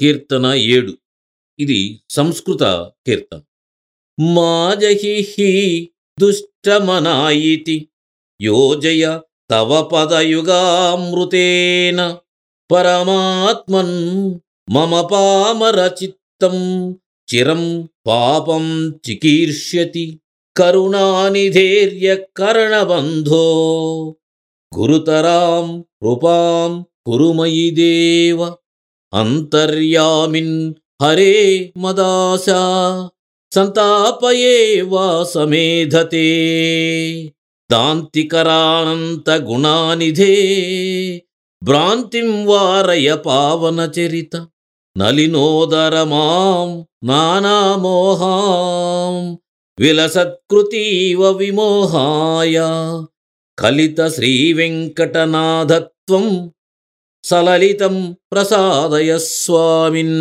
కీర్తన ఏడు. ఇది సంస్కృత కీర్తన. మాజహి దుష్టమనాయితి యోజయ తవ పదయుగామృతేన పరమాత్మన్ మమ పామరచిత్తం చిరం పాపం చికీర్ష్యతి కరుణానిధేర్య కరణబంధో. గురుతరాం కృపాం కురుమయి దేవ అంతర్యామిన్ హరే మదాశా సంతాపయే వాసమేధతే దాంతికరానంత గుణానిధే భ్రాంతిం వారయ పావనచరిత నలినోదరమాం నానామోహాం విలసత్కృతీవ విమోహాయ కలిత శ్రీవెంకటనాథత్వం सललितं प्रसादय स्वामिन्